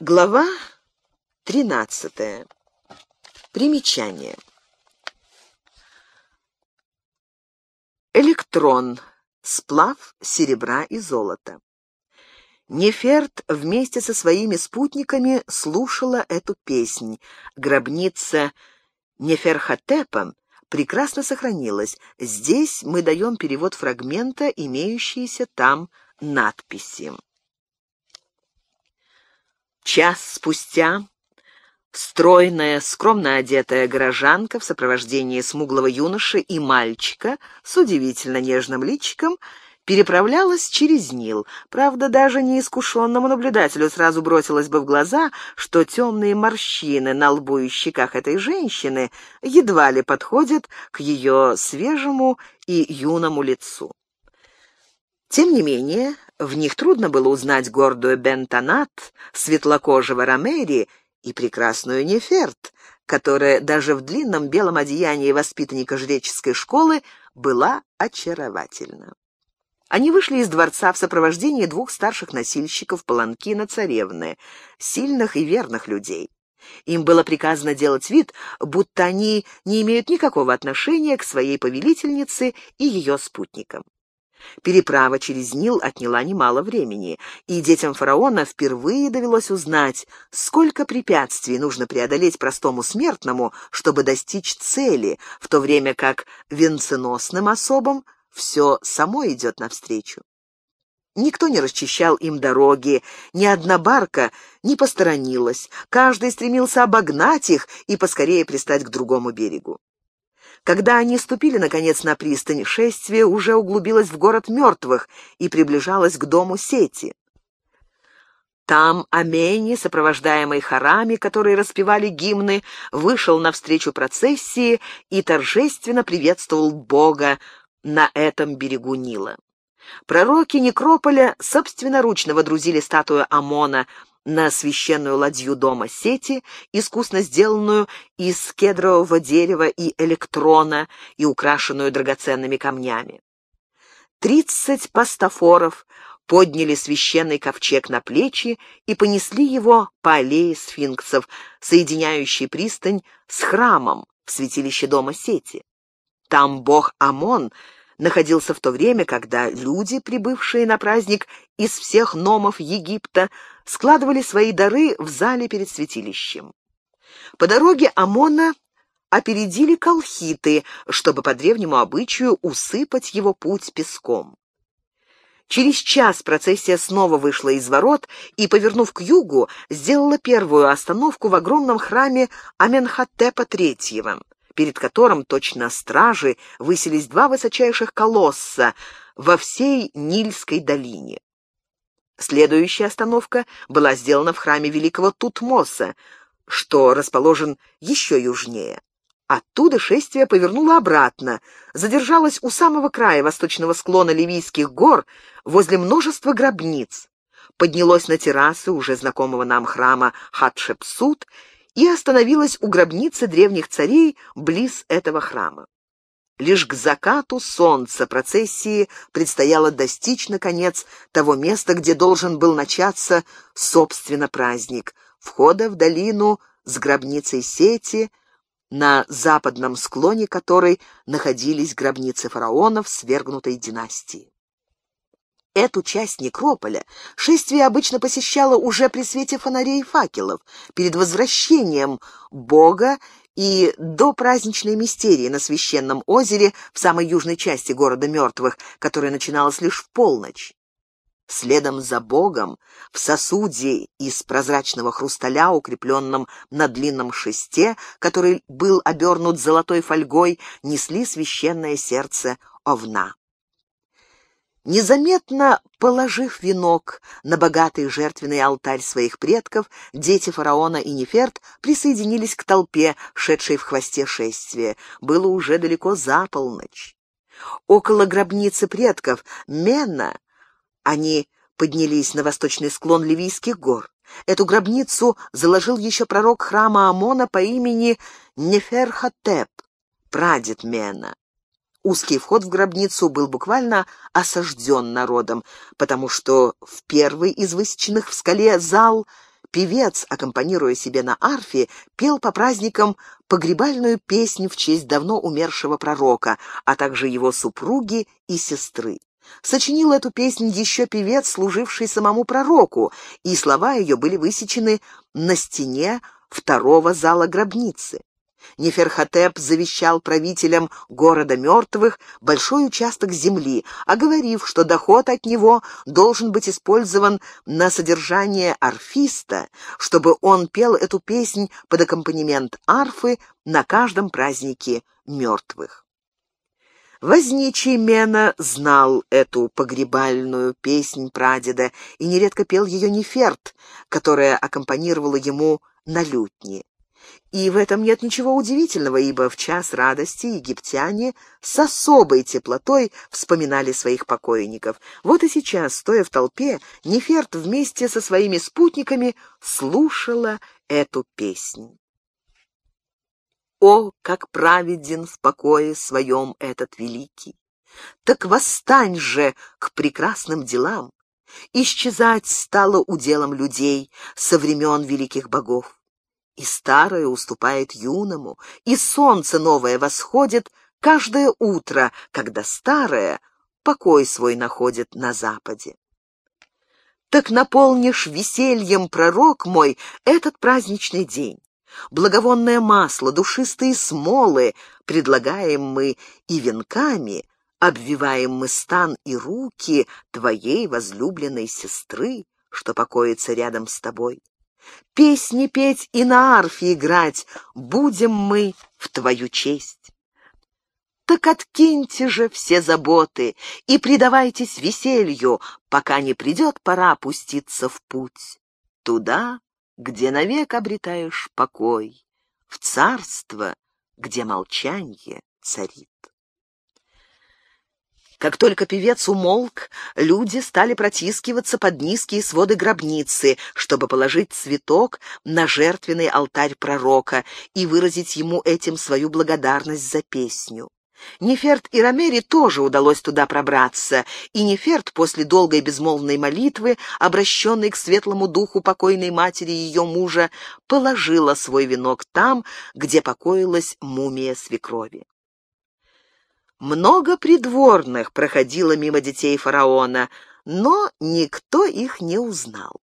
Глава 13. Примечание. Электрон. Сплав серебра и золота. Неферт вместе со своими спутниками слушала эту песнь. Гробница Неферхотепа прекрасно сохранилась. Здесь мы даем перевод фрагмента, имеющиеся там надписи. Час спустя стройная, скромно одетая горожанка в сопровождении смуглого юноши и мальчика с удивительно нежным личиком переправлялась через Нил. Правда, даже неискушенному наблюдателю сразу бросилось бы в глаза, что темные морщины на лбу и щеках этой женщины едва ли подходят к ее свежему и юному лицу. Тем не менее, в них трудно было узнать гордую Бентонат, светлокожего Ромери и прекрасную Неферт, которая даже в длинном белом одеянии воспитанника жреческой школы была очаровательна. Они вышли из дворца в сопровождении двух старших носильщиков Паланкина царевны, сильных и верных людей. Им было приказано делать вид, будто они не имеют никакого отношения к своей повелительнице и ее спутникам. Переправа через Нил отняла немало времени, и детям фараона впервые довелось узнать, сколько препятствий нужно преодолеть простому смертному, чтобы достичь цели, в то время как венценосным особам все само идет навстречу. Никто не расчищал им дороги, ни одна барка не посторонилась, каждый стремился обогнать их и поскорее пристать к другому берегу. Когда они ступили, наконец, на пристань, шествие уже углубилось в город мертвых и приближалось к дому сети. Там Амени, сопровождаемый хорами, которые распевали гимны, вышел навстречу процессии и торжественно приветствовал Бога на этом берегу Нила. Пророки Некрополя собственноручно водрузили статую Амона на священную ладью дома сети, искусно сделанную из кедрового дерева и электрона и украшенную драгоценными камнями. Тридцать пастафоров подняли священный ковчег на плечи и понесли его по аллее сфинксов, соединяющей пристань с храмом в святилище дома сети. Там бог Амон находился в то время, когда люди, прибывшие на праздник из всех номов Египта, складывали свои дары в зале перед святилищем. По дороге Амона опередили колхиты, чтобы по древнему обычаю усыпать его путь песком. Через час процессия снова вышла из ворот и, повернув к югу, сделала первую остановку в огромном храме Аменхотепа III перед которым точно стражи высились два высочайших колосса во всей Нильской долине. Следующая остановка была сделана в храме великого Тутмоса, что расположен еще южнее. Оттуда шествие повернуло обратно, задержалось у самого края восточного склона Ливийских гор, возле множества гробниц, поднялось на террасы уже знакомого нам храма Хатшепсут и остановилась у гробницы древних царей близ этого храма. Лишь к закату солнца процессии предстояло достичь, наконец, того места, где должен был начаться, собственно, праздник, входа в долину с гробницей сети, на западном склоне которой находились гробницы фараонов свергнутой династии. Эту часть некрополя шествие обычно посещало уже при свете фонарей и факелов, перед возвращением Бога и до праздничной мистерии на священном озере в самой южной части города мертвых, которая начиналась лишь в полночь. Следом за Богом в сосуде из прозрачного хрусталя, укрепленном на длинном шесте, который был обернут золотой фольгой, несли священное сердце овна. Незаметно положив венок на богатый жертвенный алтарь своих предков, дети фараона и Неферт присоединились к толпе, шедшей в хвосте шествия. Было уже далеко за полночь. Около гробницы предков Мена они поднялись на восточный склон Ливийских гор. Эту гробницу заложил еще пророк храма Амона по имени Неферхотеп, прадед Мена. Узкий вход в гробницу был буквально осажден народом, потому что в первый из высеченных в скале зал певец, аккомпанируя себе на арфе, пел по праздникам погребальную песню в честь давно умершего пророка, а также его супруги и сестры. Сочинил эту песнь еще певец, служивший самому пророку, и слова ее были высечены на стене второго зала гробницы. Неферхотеп завещал правителям города мертвых большой участок земли, оговорив, что доход от него должен быть использован на содержание арфиста, чтобы он пел эту песнь под аккомпанемент арфы на каждом празднике мертвых. Возничий Мена знал эту погребальную песнь прадеда и нередко пел ее Неферт, которая аккомпанировала ему на лютне. И в этом нет ничего удивительного, ибо в час радости египтяне с особой теплотой вспоминали своих покойников. Вот и сейчас, стоя в толпе, Неферт вместе со своими спутниками слушала эту песнь. О, как праведен в покое своем этот великий! Так восстань же к прекрасным делам! Исчезать стало уделом людей со времен великих богов. И старое уступает юному, и солнце новое восходит каждое утро, когда старое покой свой находит на западе. Так наполнишь весельем, пророк мой, этот праздничный день. Благовонное масло, душистые смолы предлагаем мы и венками, обвиваем мы стан и руки твоей возлюбленной сестры, что покоится рядом с тобой. Песни петь и на арфе играть будем мы в твою честь. Так откиньте же все заботы и предавайтесь веселью, пока не придет пора пуститься в путь. Туда, где навек обретаешь покой, в царство, где молчанье царит. Как только певец умолк, люди стали протискиваться под низкие своды гробницы, чтобы положить цветок на жертвенный алтарь пророка и выразить ему этим свою благодарность за песню. Неферт и Ромери тоже удалось туда пробраться, и Неферт после долгой безмолвной молитвы, обращенной к светлому духу покойной матери ее мужа, положила свой венок там, где покоилась мумия свекрови. Много придворных проходило мимо детей фараона, но никто их не узнал.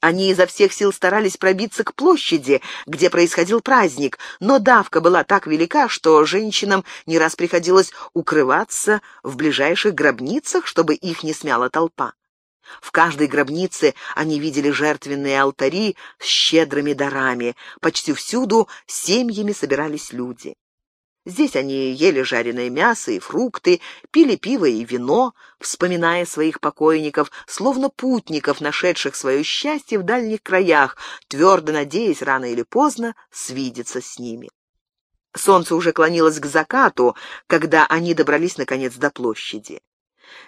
Они изо всех сил старались пробиться к площади, где происходил праздник, но давка была так велика, что женщинам не раз приходилось укрываться в ближайших гробницах, чтобы их не смяла толпа. В каждой гробнице они видели жертвенные алтари с щедрыми дарами. Почти всюду семьями собирались люди. Здесь они ели жареное мясо и фрукты, пили пиво и вино, вспоминая своих покойников, словно путников, нашедших свое счастье в дальних краях, твердо надеясь рано или поздно свидеться с ними. Солнце уже клонилось к закату, когда они добрались наконец до площади.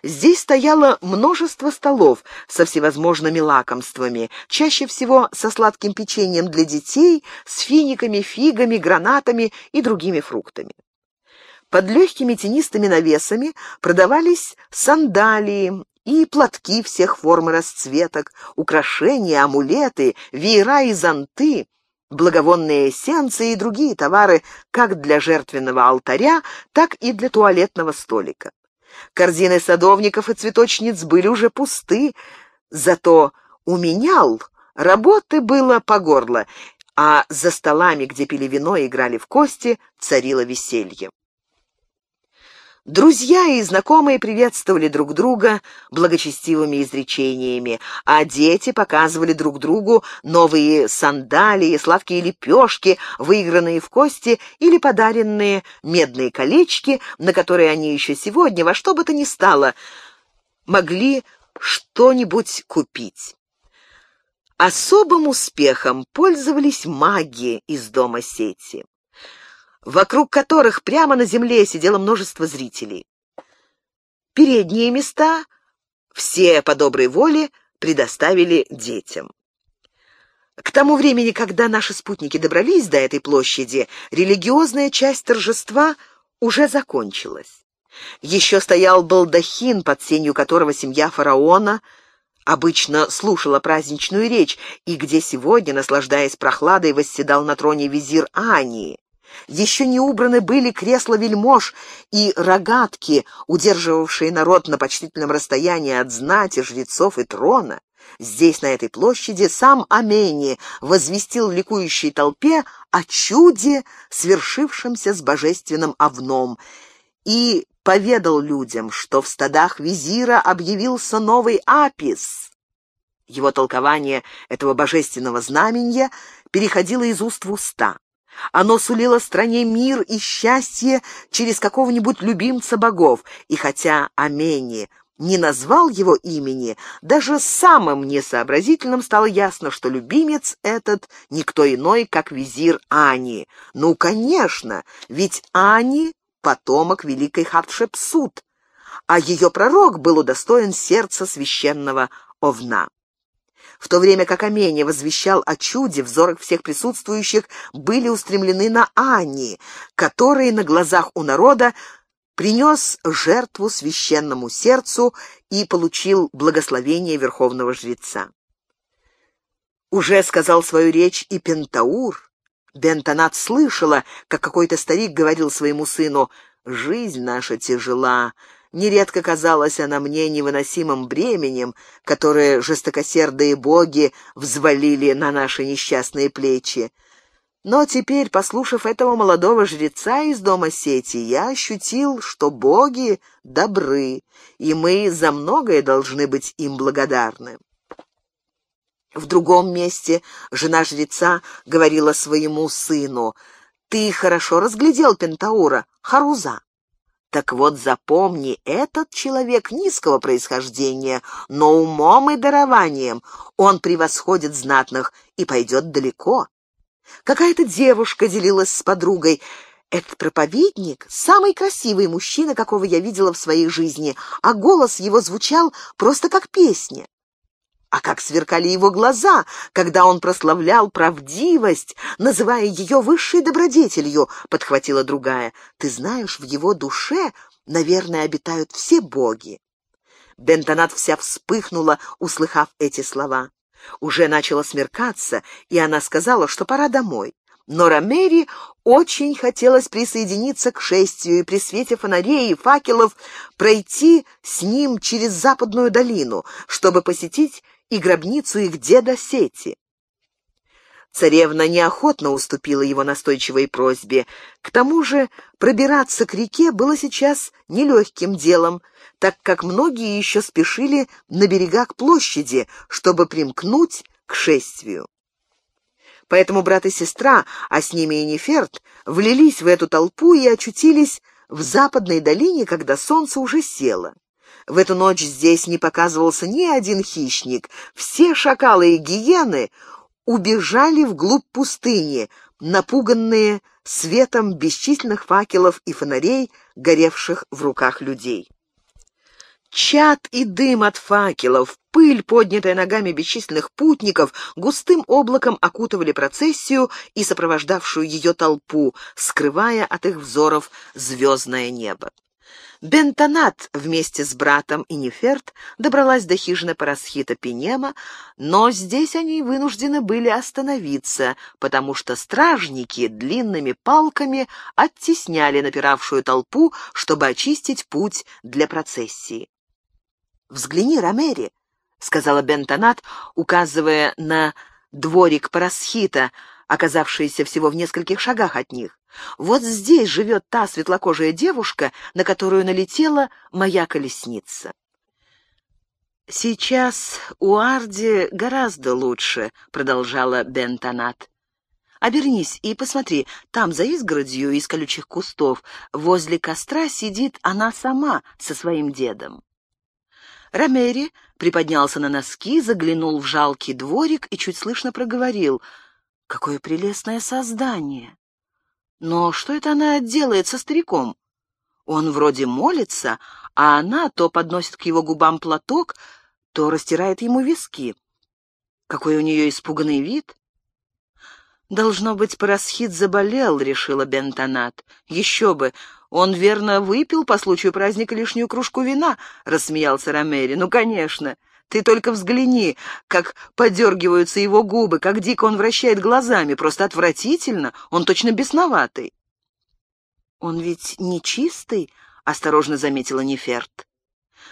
Здесь стояло множество столов со всевозможными лакомствами, чаще всего со сладким печеньем для детей, с финиками, фигами, гранатами и другими фруктами. Под легкими тенистыми навесами продавались сандалии и платки всех форм и расцветок, украшения, амулеты, веера и зонты, благовонные эссенции и другие товары как для жертвенного алтаря, так и для туалетного столика. Корзины садовников и цветочниц были уже пусты, зато у менял работы было по горло, а за столами, где пили вино и играли в кости, царило веселье. Друзья и знакомые приветствовали друг друга благочестивыми изречениями, а дети показывали друг другу новые сандалии, сладкие лепешки, выигранные в кости или подаренные медные колечки, на которые они еще сегодня во что бы то ни стало могли что-нибудь купить. Особым успехом пользовались маги из дома сети вокруг которых прямо на земле сидело множество зрителей. Передние места все по доброй воле предоставили детям. К тому времени, когда наши спутники добрались до этой площади, религиозная часть торжества уже закончилась. Еще стоял балдахин, под сенью которого семья фараона обычно слушала праздничную речь, и где сегодня, наслаждаясь прохладой, восседал на троне визир Ани. Еще не убраны были кресла вельмож и рогатки, удерживавшие народ на почтительном расстоянии от знати, жрецов и трона. Здесь, на этой площади, сам Амени возвестил ликующей толпе о чуде, свершившемся с божественным овном, и поведал людям, что в стадах визира объявился новый Апис. Его толкование этого божественного знамения переходило из уст в уста. Оно сулило стране мир и счастье через какого-нибудь любимца богов, и хотя Амени не назвал его имени, даже самым несообразительным стало ясно, что любимец этот никто иной, как визир Ани. Ну, конечно, ведь Ани — потомок великой Хатшепсут, а ее пророк был удостоен сердца священного Овна. В то время как Амене возвещал о чуде, взоры всех присутствующих были устремлены на Ани, который на глазах у народа принес жертву священному сердцу и получил благословение верховного жреца. Уже сказал свою речь и Пентаур. Бентонат слышала, как какой-то старик говорил своему сыну «Жизнь наша тяжела, Нередко казалась она мне невыносимым бременем, которое жестокосердые боги взвалили на наши несчастные плечи. Но теперь, послушав этого молодого жреца из дома сети, я ощутил, что боги добры, и мы за многое должны быть им благодарны. В другом месте жена жреца говорила своему сыну, «Ты хорошо разглядел Пентаура, Харуза. Так вот, запомни, этот человек низкого происхождения, но умом и дарованием он превосходит знатных и пойдет далеко. Какая-то девушка делилась с подругой. Этот проповедник — самый красивый мужчина, какого я видела в своей жизни, а голос его звучал просто как песня. А как сверкали его глаза, когда он прославлял правдивость, называя ее высшей добродетелью, подхватила другая. Ты знаешь, в его душе, наверное, обитают все боги. Бентонат вся вспыхнула, услыхав эти слова. Уже начало смеркаться, и она сказала, что пора домой. Но Ромери очень хотелось присоединиться к шествию и при свете фонарей и факелов пройти с ним через западную долину, чтобы посетить и гробницу их деда Сети. Царевна неохотно уступила его настойчивой просьбе. К тому же пробираться к реке было сейчас нелегким делом, так как многие еще спешили на берега к площади, чтобы примкнуть к шествию. Поэтому брат и сестра, а с ними и Неферт, влились в эту толпу и очутились в западной долине, когда солнце уже село. В эту ночь здесь не показывался ни один хищник. Все шакалы и гиены убежали вглубь пустыни, напуганные светом бесчисленных факелов и фонарей, горевших в руках людей. Чад и дым от факелов, пыль, поднятая ногами бесчисленных путников, густым облаком окутывали процессию и сопровождавшую ее толпу, скрывая от их взоров звездное небо. Бентонат вместе с братом и Неферт добралась до хижины Парасхита Пинема, но здесь они вынуждены были остановиться, потому что стражники длинными палками оттесняли напиравшую толпу, чтобы очистить путь для процессии. «Взгляни, Ромери», — сказала Бентонат, указывая на дворик Парасхита, оказавшийся всего в нескольких шагах от них. Вот здесь живет та светлокожая девушка, на которую налетела моя колесница. «Сейчас у Арди гораздо лучше», — продолжала Бентонат. «Обернись и посмотри, там за изгородью из колючих кустов возле костра сидит она сама со своим дедом». Ромери приподнялся на носки, заглянул в жалкий дворик и чуть слышно проговорил. «Какое прелестное создание!» Но что это она делает со стариком? Он вроде молится, а она то подносит к его губам платок, то растирает ему виски. Какой у нее испуганный вид. «Должно быть, Парасхит заболел», — решила Бентонат. «Еще бы! Он, верно, выпил по случаю праздника лишнюю кружку вина», — рассмеялся Ромери. «Ну, конечно! Ты только взгляни, как подергиваются его губы, как дико он вращает глазами. Просто отвратительно, он точно бесноватый. «Он ведь не чистый?» — осторожно заметила Неферт.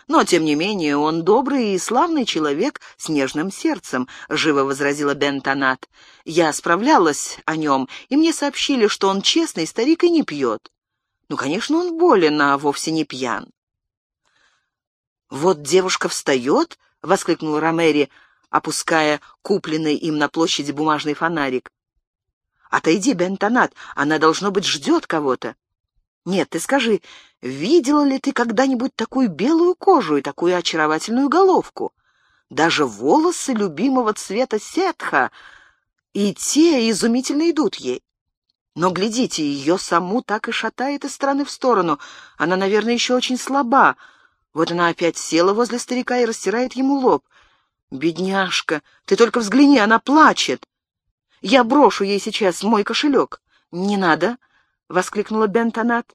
«Но, тем не менее, он добрый и славный человек с нежным сердцем», — живо возразила Бентонат. «Я справлялась о нем, и мне сообщили, что он честный старик и не пьет. Ну, конечно, он болен, а вовсе не пьян». «Вот девушка встает», — воскликнул Ромери, опуская купленный им на площади бумажный фонарик. «Отойди, Бентонат, она, должно быть, ждет кого-то». «Нет, ты скажи, видела ли ты когда-нибудь такую белую кожу и такую очаровательную головку? Даже волосы любимого цвета сетха, и те изумительно идут ей. Но глядите, ее саму так и шатает из стороны в сторону. Она, наверное, еще очень слаба. Вот она опять села возле старика и растирает ему лоб. «Бедняжка, ты только взгляни, она плачет. Я брошу ей сейчас мой кошелек». «Не надо», — воскликнула Бентонат.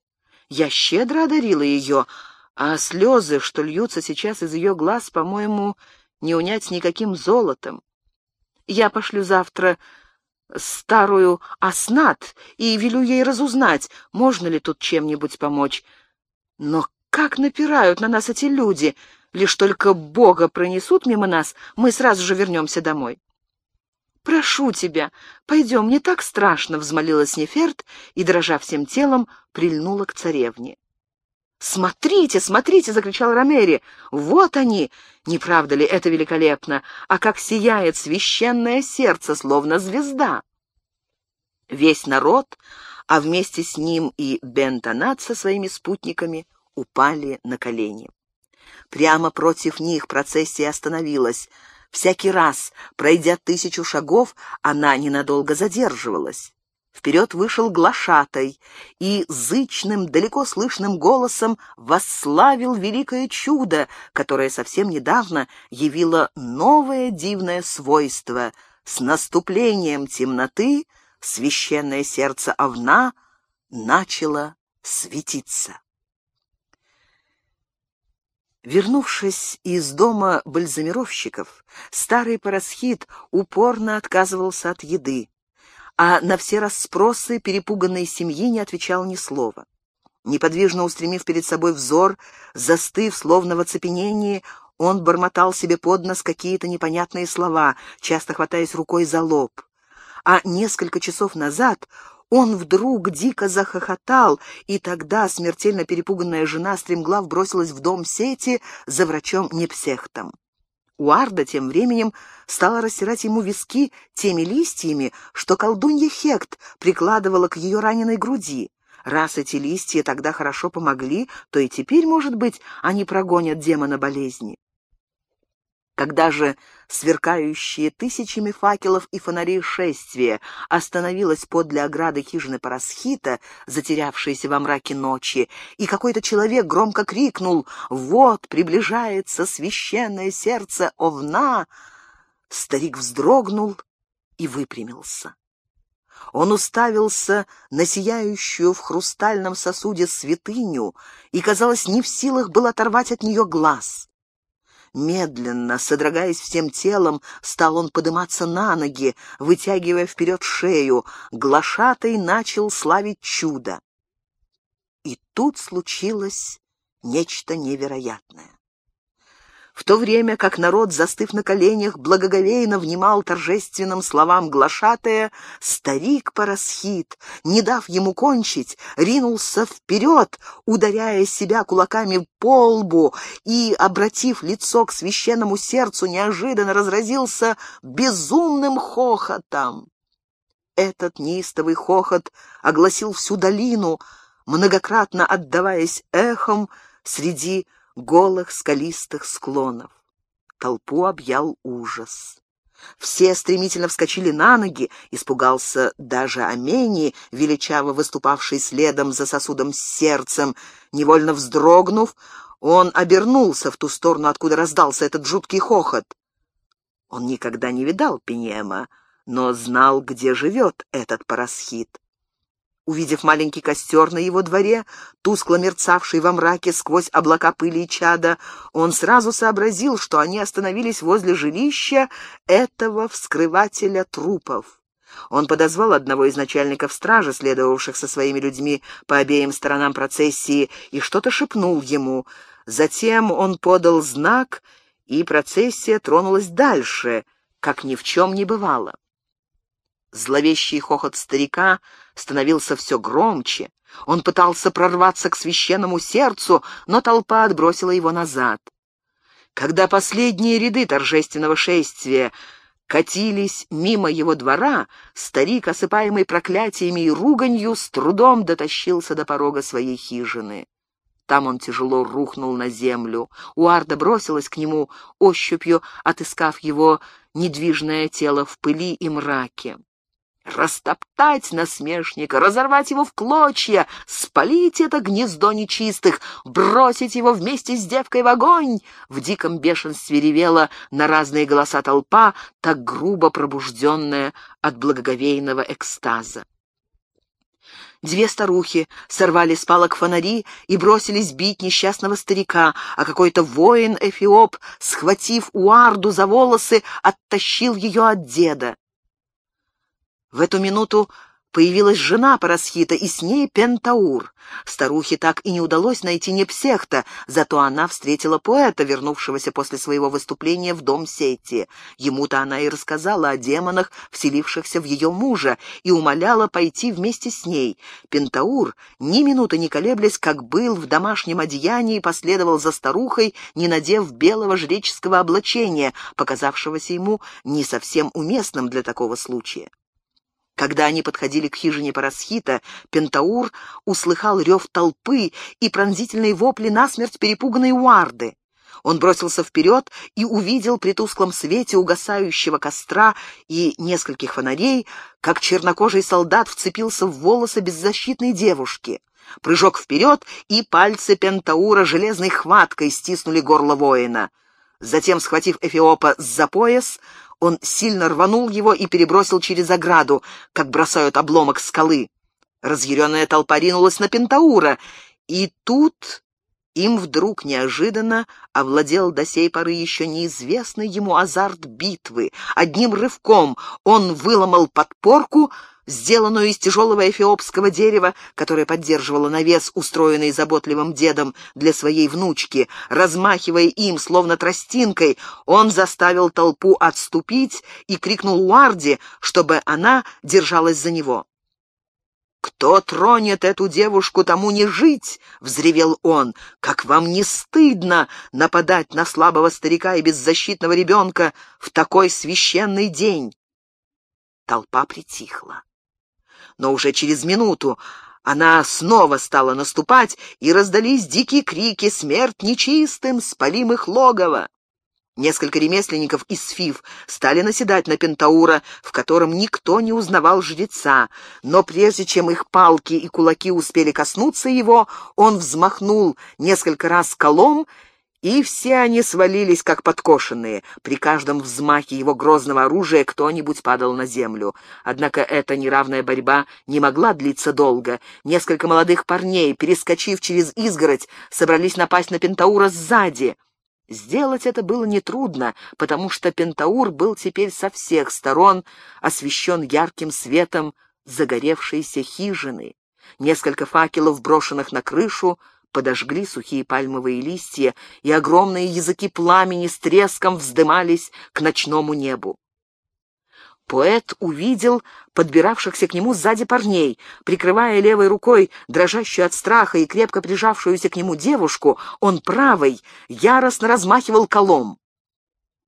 «Я щедро одарила ее, а слезы, что льются сейчас из ее глаз, по-моему, не унять никаким золотом. Я пошлю завтра старую оснат и велю ей разузнать, можно ли тут чем-нибудь помочь. Но как напирают на нас эти люди! Лишь только Бога пронесут мимо нас, мы сразу же вернемся домой. «Прошу тебя, пойдем, не так страшно», — взмолилась Неферт и, дрожа всем телом, прильнула к царевне. «Смотрите, смотрите!» — закричал Ромери. «Вот они! Не правда ли это великолепно? А как сияет священное сердце, словно звезда!» Весь народ, а вместе с ним и Бентонат со своими спутниками упали на колени. Прямо против них процессия остановилась. Всякий раз, пройдя тысячу шагов, она ненадолго задерживалась. Вперед вышел глашатай и зычным, далеко слышным голосом восславил великое чудо, которое совсем недавно явило новое дивное свойство. С наступлением темноты священное сердце овна начало светиться. Вернувшись из дома бальзамировщиков, старый парасхит упорно отказывался от еды, а на все расспросы перепуганной семьи не отвечал ни слова. Неподвижно устремив перед собой взор, застыв, словно в оцепенении, он бормотал себе под нос какие-то непонятные слова, часто хватаясь рукой за лоб. А несколько часов назад он вдруг дико захохотал, и тогда смертельно перепуганная жена стремглав бросилась в дом сети за врачом Непсехтом. Уарда тем временем стала растирать ему виски теми листьями, что колдунья Хект прикладывала к ее раненой груди. Раз эти листья тогда хорошо помогли, то и теперь, может быть, они прогонят демона болезни. Когда же сверкающие тысячами факелов и фонарей шествия остановилось подле ограды хижины Парасхита, затерявшейся во мраке ночи, и какой-то человек громко крикнул «Вот приближается священное сердце Овна!» Старик вздрогнул и выпрямился. Он уставился на сияющую в хрустальном сосуде святыню и, казалось, не в силах был оторвать от нее глаз. Медленно, содрогаясь всем телом, стал он подниматься на ноги, вытягивая вперед шею. Глашатый начал славить чудо. И тут случилось нечто невероятное. В то время как народ, застыв на коленях, благоговейно внимал торжественным словам глашатая, старик Парасхит, не дав ему кончить, ринулся вперед, ударяя себя кулаками по лбу и, обратив лицо к священному сердцу, неожиданно разразился безумным хохотом. Этот неистовый хохот огласил всю долину, многократно отдаваясь эхом среди голых скалистых склонов. Толпу объял ужас. Все стремительно вскочили на ноги, испугался даже Амени, величаво выступавший следом за сосудом с сердцем. Невольно вздрогнув, он обернулся в ту сторону, откуда раздался этот жуткий хохот. Он никогда не видал Пенема, но знал, где живет этот парасхит. Увидев маленький костер на его дворе, тускло мерцавший во мраке сквозь облака пыли и чада, он сразу сообразил, что они остановились возле жилища этого вскрывателя трупов. Он подозвал одного из начальников стражи, следовавших со своими людьми по обеим сторонам процессии, и что-то шепнул ему. Затем он подал знак, и процессия тронулась дальше, как ни в чем не бывало. Зловещий хохот старика становился все громче. Он пытался прорваться к священному сердцу, но толпа отбросила его назад. Когда последние ряды торжественного шествия катились мимо его двора, старик, осыпаемый проклятиями и руганью, с трудом дотащился до порога своей хижины. Там он тяжело рухнул на землю. Уарда бросилась к нему, ощупью отыскав его недвижное тело в пыли и мраке. Растоптать насмешника, разорвать его в клочья, спалить это гнездо нечистых, бросить его вместе с девкой в огонь. В диком бешенстве ревела на разные голоса толпа, так грубо пробужденная от благоговейного экстаза. Две старухи сорвали с палок фонари и бросились бить несчастного старика, а какой-то воин-эфиоп, схватив Уарду за волосы, оттащил ее от деда. В эту минуту Появилась жена Парасхита, и с ней Пентаур. Старухе так и не удалось найти Непсехта, зато она встретила поэта, вернувшегося после своего выступления в дом Сети. Ему-то она и рассказала о демонах, вселившихся в ее мужа, и умоляла пойти вместе с ней. Пентаур, ни минуты не колеблясь, как был в домашнем одеянии, последовал за старухой, не надев белого жреческого облачения, показавшегося ему не совсем уместным для такого случая. Когда они подходили к хижине Парасхита, Пентаур услыхал рев толпы и пронзительные вопли насмерть перепуганной Уарды. Он бросился вперед и увидел при тусклом свете угасающего костра и нескольких фонарей, как чернокожий солдат вцепился в волосы беззащитной девушки. Прыжок вперед, и пальцы Пентаура железной хваткой стиснули горло воина. Затем, схватив Эфиопа за пояс, он сильно рванул его и перебросил через ограду, как бросают обломок скалы. Разъяренная толпа ринулась на Пентаура, и тут им вдруг неожиданно овладел до сей поры еще неизвестный ему азарт битвы. Одним рывком он выломал подпорку, сделанную из тяжелого эфиопского дерева, которое поддерживало навес, устроенный заботливым дедом для своей внучки. Размахивая им, словно тростинкой, он заставил толпу отступить и крикнул Уарди, чтобы она держалась за него. «Кто тронет эту девушку, тому не жить!» — взревел он. «Как вам не стыдно нападать на слабого старика и беззащитного ребенка в такой священный день?» Толпа притихла но уже через минуту она снова стала наступать, и раздались дикие крики «Смерть нечистым! Спалим их логово!» Несколько ремесленников из Фив стали наседать на Пентаура, в котором никто не узнавал жреца, но прежде чем их палки и кулаки успели коснуться его, он взмахнул несколько раз колом и все они свалились, как подкошенные. При каждом взмахе его грозного оружия кто-нибудь падал на землю. Однако эта неравная борьба не могла длиться долго. Несколько молодых парней, перескочив через изгородь, собрались напасть на Пентаура сзади. Сделать это было нетрудно, потому что Пентаур был теперь со всех сторон освещен ярким светом загоревшейся хижины. Несколько факелов, брошенных на крышу, подожгли сухие пальмовые листья, и огромные языки пламени с треском вздымались к ночному небу. Поэт увидел подбиравшихся к нему сзади парней. Прикрывая левой рукой дрожащую от страха и крепко прижавшуюся к нему девушку, он правой яростно размахивал колом.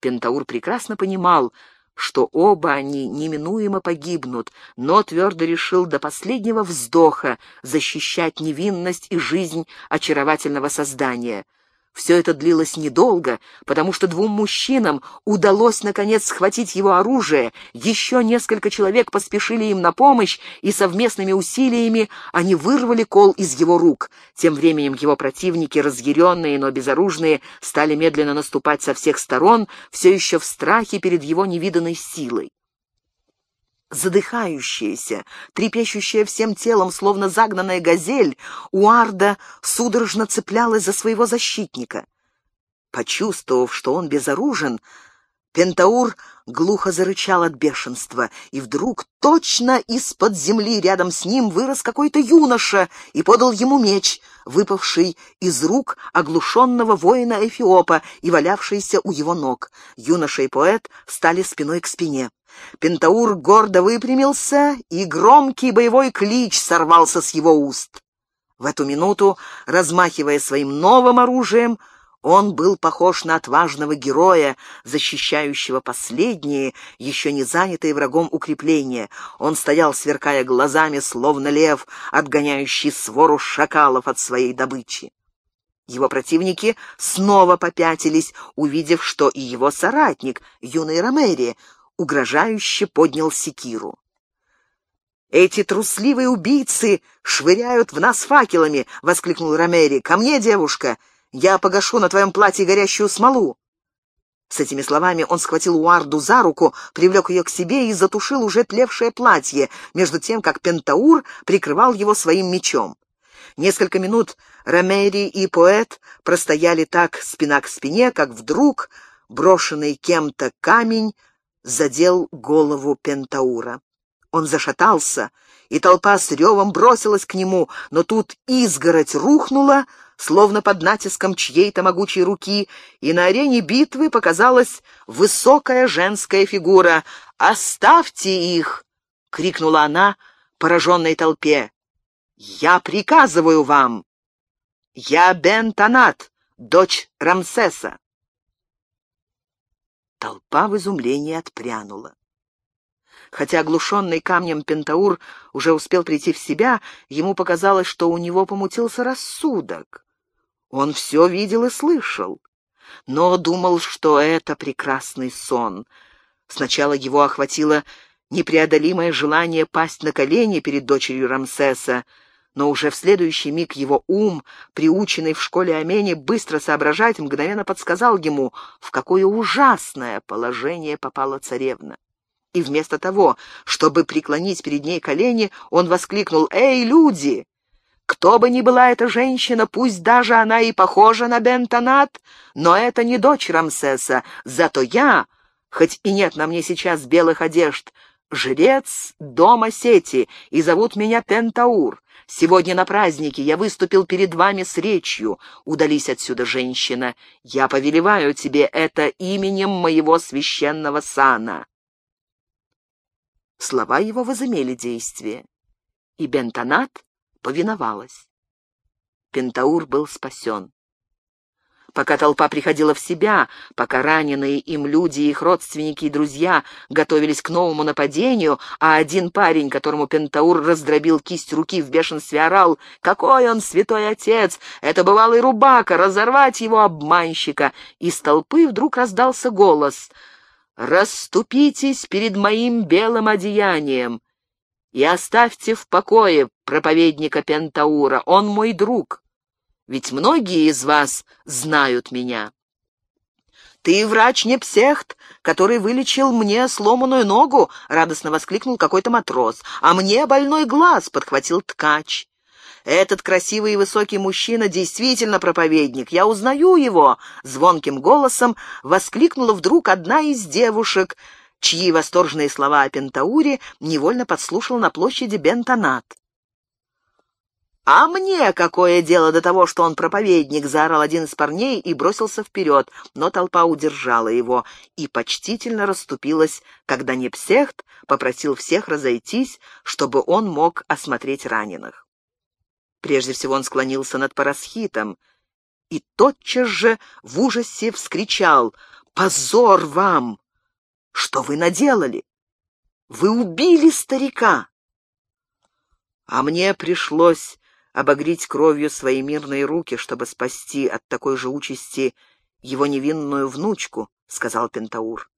Пентаур прекрасно понимал, что оба они неминуемо погибнут, но твердо решил до последнего вздоха защищать невинность и жизнь очаровательного создания — все это длилось недолго, потому что двум мужчинам удалось, наконец, схватить его оружие, еще несколько человек поспешили им на помощь, и совместными усилиями они вырвали кол из его рук. Тем временем его противники, разъяренные, но безоружные, стали медленно наступать со всех сторон, все еще в страхе перед его невиданной силой. Задыхающаяся, трепещущая всем телом, словно загнанная газель, Уарда судорожно цеплялась за своего защитника. Почувствовав, что он безоружен, Пентаур глухо зарычал от бешенства, и вдруг точно из-под земли рядом с ним вырос какой-то юноша и подал ему меч, выпавший из рук оглушенного воина Эфиопа и валявшийся у его ног. Юноша и поэт стали спиной к спине. Пентаур гордо выпрямился, и громкий боевой клич сорвался с его уст. В эту минуту, размахивая своим новым оружием, он был похож на отважного героя, защищающего последние, еще не занятые врагом укрепления. Он стоял, сверкая глазами, словно лев, отгоняющий свору шакалов от своей добычи. Его противники снова попятились, увидев, что и его соратник, юный Ромери, угрожающе поднял секиру. «Эти трусливые убийцы швыряют в нас факелами!» — воскликнул Ромери. «Ко мне, девушка! Я погашу на твоем платье горящую смолу!» С этими словами он схватил Уарду за руку, привлек ее к себе и затушил уже тлевшее платье, между тем, как Пентаур прикрывал его своим мечом. Несколько минут Ромери и поэт простояли так спина к спине, как вдруг брошенный кем-то камень задел голову Пентаура. Он зашатался, и толпа с ревом бросилась к нему, но тут изгородь рухнула, словно под натиском чьей-то могучей руки, и на арене битвы показалась высокая женская фигура. «Оставьте их!» — крикнула она пораженной толпе. «Я приказываю вам! Я Бен Танат, дочь Рамсеса!» Толпа в изумлении отпрянула. Хотя оглушенный камнем Пентаур уже успел прийти в себя, ему показалось, что у него помутился рассудок. Он все видел и слышал, но думал, что это прекрасный сон. Сначала его охватило непреодолимое желание пасть на колени перед дочерью Рамсеса, но уже в следующий миг его ум, приученный в школе Амени быстро соображать, мгновенно подсказал ему, в какое ужасное положение попала царевна. И вместо того, чтобы преклонить перед ней колени, он воскликнул «Эй, люди! Кто бы ни была эта женщина, пусть даже она и похожа на Бентонат, но это не дочь Рамсеса, зато я, хоть и нет на мне сейчас белых одежд, жрец дома сети, и зовут меня Пентаур. Сегодня на празднике я выступил перед вами с речью. Удались отсюда, женщина. Я повелеваю тебе это именем моего священного сана». Слова его возымели действие, и Бентонат повиновалась. Пентаур был спасен. Пока толпа приходила в себя, пока раненые им люди, их родственники и друзья готовились к новому нападению, а один парень, которому Пентаур раздробил кисть руки в бешенстве, орал «Какой он святой отец! Это бывалый рубака! Разорвать его обманщика!» Из толпы вдруг раздался голос «Расступитесь перед моим белым одеянием и оставьте в покое проповедника Пентаура, он мой друг» ведь многие из вас знают меня. «Ты врач не псехт, который вылечил мне сломанную ногу!» — радостно воскликнул какой-то матрос. «А мне больной глаз!» — подхватил ткач. «Этот красивый и высокий мужчина действительно проповедник. Я узнаю его!» — звонким голосом воскликнула вдруг одна из девушек, чьи восторженные слова о Пентауре невольно подслушал на площади Бентонат. «А мне какое дело до того, что он проповедник?» — заорал один из парней и бросился вперед, но толпа удержала его и почтительно расступилась, когда Непсехт попросил всех разойтись, чтобы он мог осмотреть раненых. Прежде всего он склонился над Парасхитом и тотчас же в ужасе вскричал «Позор вам! Что вы наделали? Вы убили старика!» А мне пришлось обогреть кровью свои мирные руки, чтобы спасти от такой же участи его невинную внучку, — сказал Пентаур.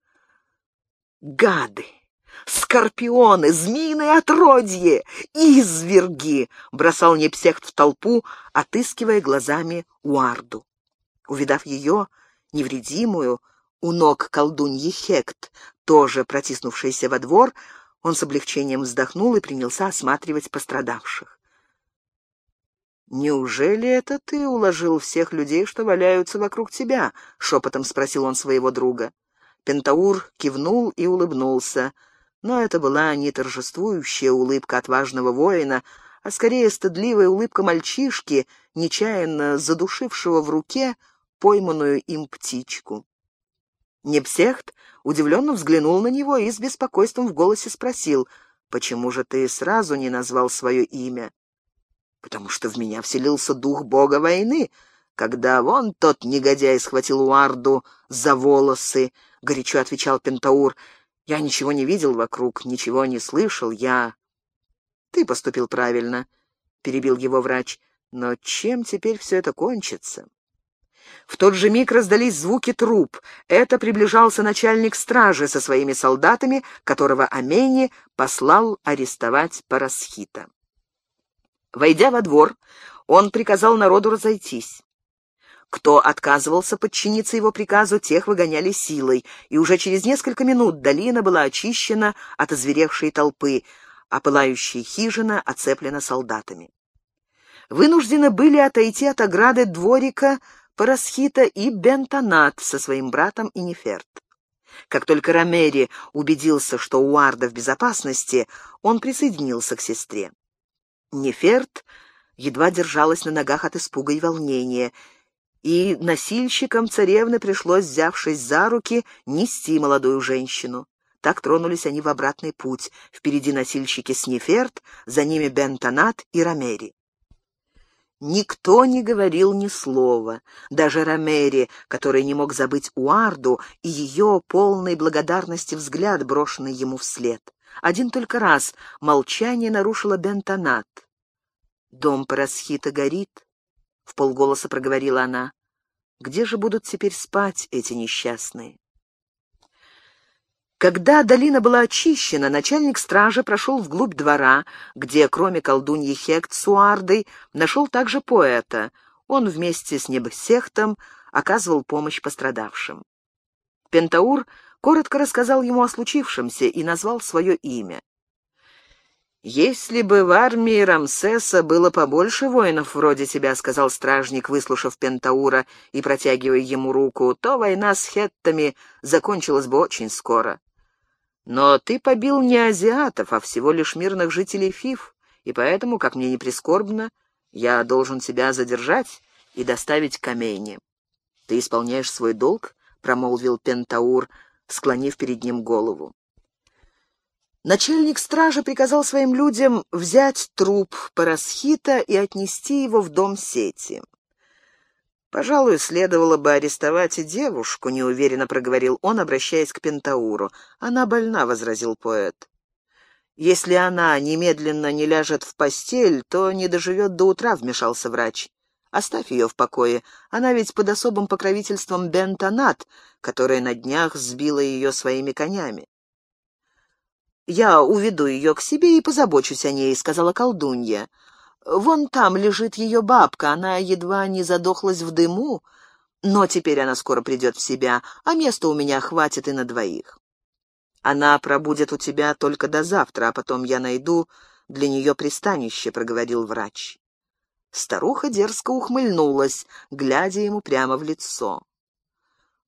«Гады! Скорпионы! Змеиные отродье! Изверги!» — бросал Непсехт в толпу, отыскивая глазами Уарду. Увидав ее, невредимую, у ног колдуньи Хект, тоже протиснувшейся во двор, Он с облегчением вздохнул и принялся осматривать пострадавших. «Неужели это ты уложил всех людей, что валяются вокруг тебя?» — шепотом спросил он своего друга. Пентаур кивнул и улыбнулся, но это была не торжествующая улыбка отважного воина, а скорее стыдливая улыбка мальчишки, нечаянно задушившего в руке пойманную им птичку. Непсехт удивленно взглянул на него и с беспокойством в голосе спросил, «Почему же ты сразу не назвал свое имя?» «Потому что в меня вселился дух бога войны, когда вон тот негодяй схватил Уарду за волосы», — горячо отвечал Пентаур. «Я ничего не видел вокруг, ничего не слышал, я «Ты поступил правильно», — перебил его врач. «Но чем теперь все это кончится?» В тот же миг раздались звуки труп. Это приближался начальник стражи со своими солдатами, которого Амени послал арестовать Парасхита. Войдя во двор, он приказал народу разойтись. Кто отказывался подчиниться его приказу, тех выгоняли силой, и уже через несколько минут долина была очищена от озверевшей толпы а пылающая хижина оцеплена солдатами. Вынуждены были отойти от ограды дворика Парасхита и Бентонат со своим братом Иниферт. Как только Ромери убедился, что Уарда в безопасности, он присоединился к сестре. Неферт едва держалась на ногах от испуга и волнения, и носильщикам царевны пришлось, взявшись за руки, нести молодую женщину. Так тронулись они в обратный путь. Впереди носильщики Снеферт, за ними Бентонат и Ромери. Никто не говорил ни слова. Даже Ромери, который не мог забыть Уарду и ее полной благодарности взгляд, брошенный ему вслед. Один только раз молчание нарушило Бентонат. «Дом Парасхита горит», — в полголоса проговорила она. «Где же будут теперь спать эти несчастные?» Когда долина была очищена, начальник стражи прошел вглубь двора, где, кроме колдуньи Хект с Уардой, нашел также поэта. Он вместе с Небсехтом оказывал помощь пострадавшим. Пентаур коротко рассказал ему о случившемся и назвал свое имя. «Если бы в армии Рамсеса было побольше воинов вроде тебя, — сказал стражник, выслушав Пентаура и протягивая ему руку, — то война с хеттами закончилась бы очень скоро. Но ты побил не азиатов, а всего лишь мирных жителей Фиф, и поэтому, как мне не прискорбно, я должен тебя задержать и доставить к. Ты исполняешь свой долг, — промолвил Пентаур, склонив перед ним голову. Начальник стражи приказал своим людям взять труп Парасхита и отнести его в дом сети. «Пожалуй, следовало бы арестовать и девушку», — неуверенно проговорил он, обращаясь к Пентауру. «Она больна», — возразил поэт. «Если она немедленно не ляжет в постель, то не доживет до утра», — вмешался врач. «Оставь ее в покое. Она ведь под особым покровительством Бентонат, которая на днях сбила ее своими конями». «Я уведу ее к себе и позабочусь о ней», — сказала колдунья. Вон там лежит ее бабка, она едва не задохлась в дыму, но теперь она скоро придет в себя, а места у меня хватит и на двоих. Она пробудет у тебя только до завтра, а потом я найду для нее пристанище», — проговорил врач. Старуха дерзко ухмыльнулась, глядя ему прямо в лицо.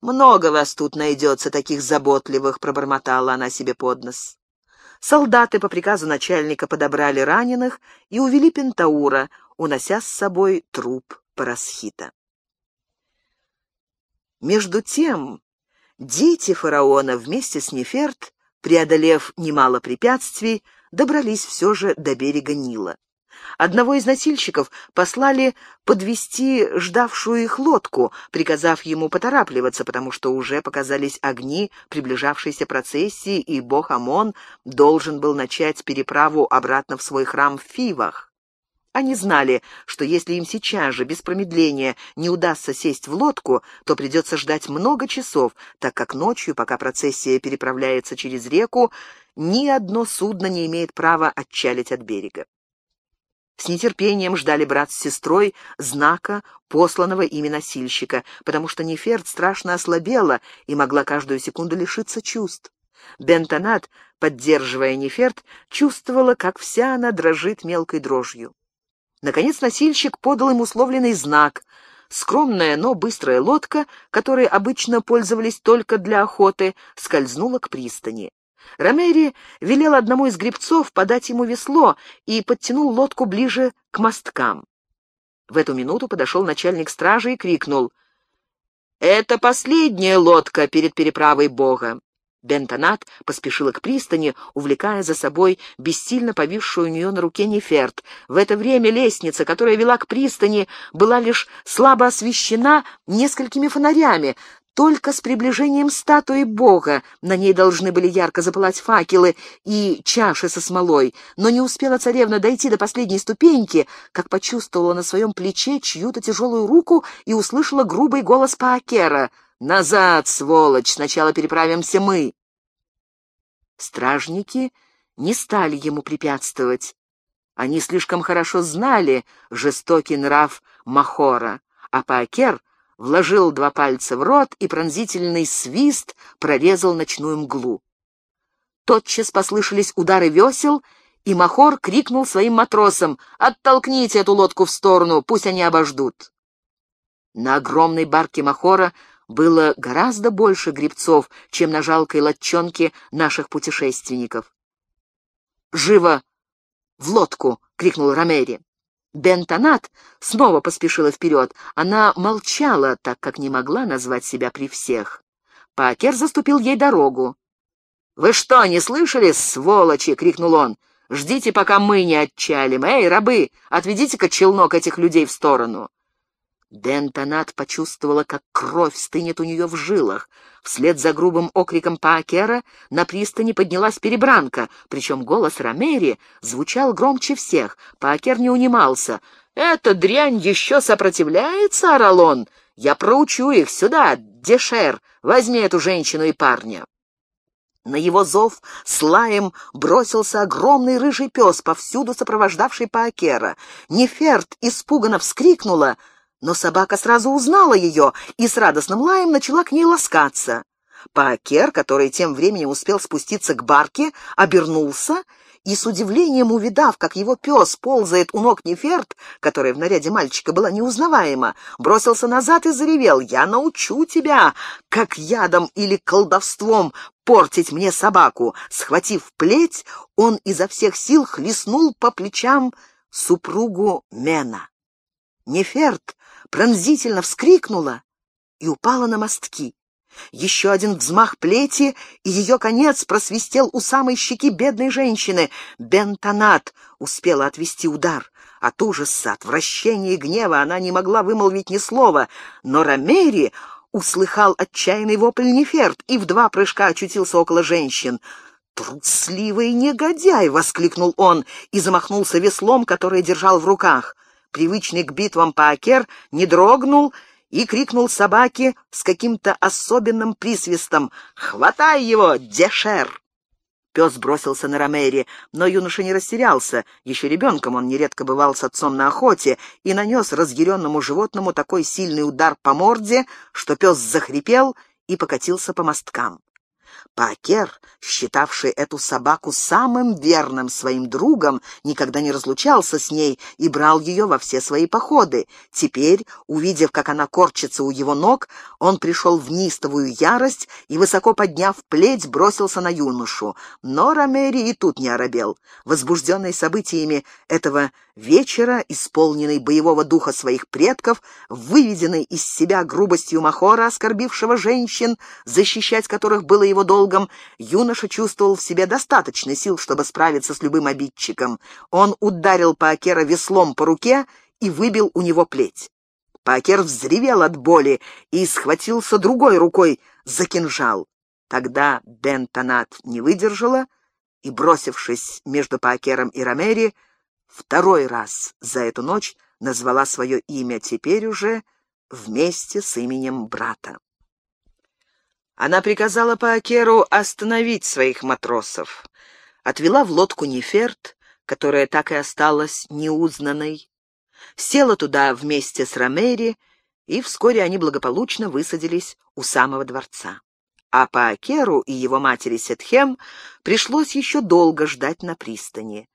«Много вас тут найдется, таких заботливых», — пробормотала она себе под нос. Солдаты по приказу начальника подобрали раненых и увели Пентаура, унося с собой труп Парасхита. Между тем, дети фараона вместе с Неферт, преодолев немало препятствий, добрались все же до берега Нила. Одного из носильщиков послали подвести ждавшую их лодку, приказав ему поторапливаться, потому что уже показались огни приближавшейся процессии, и бог Амон должен был начать переправу обратно в свой храм в Фивах. Они знали, что если им сейчас же, без промедления, не удастся сесть в лодку, то придется ждать много часов, так как ночью, пока процессия переправляется через реку, ни одно судно не имеет права отчалить от берега. С нетерпением ждали брат с сестрой знака, посланного ими носильщика, потому что Неферт страшно ослабела и могла каждую секунду лишиться чувств. Бентонат, поддерживая Неферт, чувствовала, как вся она дрожит мелкой дрожью. Наконец носильщик подал им условленный знак. Скромная, но быстрая лодка, которой обычно пользовались только для охоты, скользнула к пристани. Ромери велел одному из гребцов подать ему весло и подтянул лодку ближе к мосткам. В эту минуту подошел начальник стражи и крикнул «Это последняя лодка перед переправой Бога!» Бентонат поспешила к пристани, увлекая за собой бессильно повисшую у нее на руке Неферт. В это время лестница, которая вела к пристани, была лишь слабо освещена несколькими фонарями. Только с приближением статуи Бога на ней должны были ярко запылать факелы и чаши со смолой, но не успела царевна дойти до последней ступеньки, как почувствовала на своем плече чью-то тяжелую руку и услышала грубый голос Паакера — «Назад, сволочь! Сначала переправимся мы!» Стражники не стали ему препятствовать. Они слишком хорошо знали жестокий нрав Махора, а Паакер вложил два пальца в рот, и пронзительный свист прорезал ночную мглу. Тотчас послышались удары весел, и Махор крикнул своим матросам «Оттолкните эту лодку в сторону, пусть они обождут». На огромной барке Махора было гораздо больше грибцов, чем на жалкой лодчонке наших путешественников. «Живо! В лодку!» — крикнул Ромери. Бентонат снова поспешила вперед. Она молчала, так как не могла назвать себя при всех. Пакер заступил ей дорогу. «Вы что, не слышали, сволочи?» — крикнул он. «Ждите, пока мы не отчалим. Эй, рабы, отведите-ка челнок этих людей в сторону». Дентонат почувствовала, как кровь стынет у нее в жилах. Вслед за грубым окриком Паакера на пристани поднялась перебранка, причем голос Ромери звучал громче всех. Паакер не унимался. «Эта дрянь еще сопротивляется, Аралон? Я проучу их. Сюда, Дешер, возьми эту женщину и парня». На его зов с лаем бросился огромный рыжий пес, повсюду сопровождавший Паакера. Неферт испуганно вскрикнула — но собака сразу узнала ее и с радостным лаем начала к ней ласкаться. Паакер, который тем временем успел спуститься к барке, обернулся и, с удивлением увидав, как его пес ползает у ног Неферт, которая в наряде мальчика была неузнаваема, бросился назад и заревел «Я научу тебя, как ядом или колдовством портить мне собаку!» Схватив плеть, он изо всех сил хлестнул по плечам супругу Мена. Неферт пронзительно вскрикнула и упала на мостки. Еще один взмах плети, и ее конец просвистел у самой щеки бедной женщины. Бентонат успела отвести удар. От ужаса, отвращения и гнева она не могла вымолвить ни слова, но Ромери услыхал отчаянный вопль Неферт и в два прыжка очутился около женщин. «Трусливый негодяй!» — воскликнул он и замахнулся веслом, которое держал в руках привычный к битвам Паакер, не дрогнул и крикнул собаке с каким-то особенным присвистом «Хватай его, Дешер!» Пес бросился на Ромери, но юноша не растерялся. Еще ребенком он нередко бывал с отцом на охоте и нанес разъяренному животному такой сильный удар по морде, что пес захрипел и покатился по мосткам. Пакер, считавший эту собаку самым верным своим другом, никогда не разлучался с ней и брал ее во все свои походы. Теперь, увидев, как она корчится у его ног, он пришел в неистовую ярость и, высоко подняв плеть, бросился на юношу. Но Ромери и тут не оробел. Возбужденный событиями этого вечера, исполненный боевого духа своих предков, выведенный из себя грубостью Махора, оскорбившего женщин, защищать которых было его долго, долгом, юноша чувствовал в себе достаточно сил, чтобы справиться с любым обидчиком. Он ударил Паакера веслом по руке и выбил у него плеть. Паакер взревел от боли и схватился другой рукой за кинжал. Тогда Бентонат не выдержала и, бросившись между Паакером и Ромери, второй раз за эту ночь назвала свое имя, теперь уже вместе с именем брата. Она приказала Паакеру остановить своих матросов, отвела в лодку Неферт, которая так и осталась неузнанной, села туда вместе с Ромери, и вскоре они благополучно высадились у самого дворца. а Паакеру и его матери Сетхем пришлось еще долго ждать на пристани.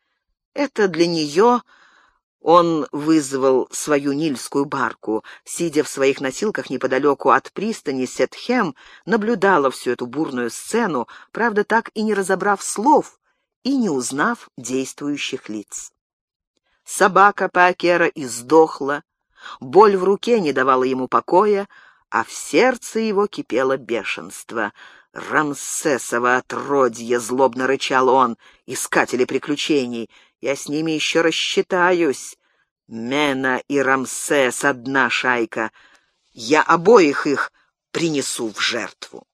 Это для нее он вызвал свою нильскую барку. Сидя в своих носилках неподалеку от пристани, Сетхем наблюдала всю эту бурную сцену, правда, так и не разобрав слов и не узнав действующих лиц. Собака Паакера издохла, боль в руке не давала ему покоя, а в сердце его кипело бешенство. «Рамсесово отродье!» — злобно рычал он, искатели приключений. «Я с ними еще рассчитаюсь. Мена и Рамсес — одна шайка. Я обоих их принесу в жертву».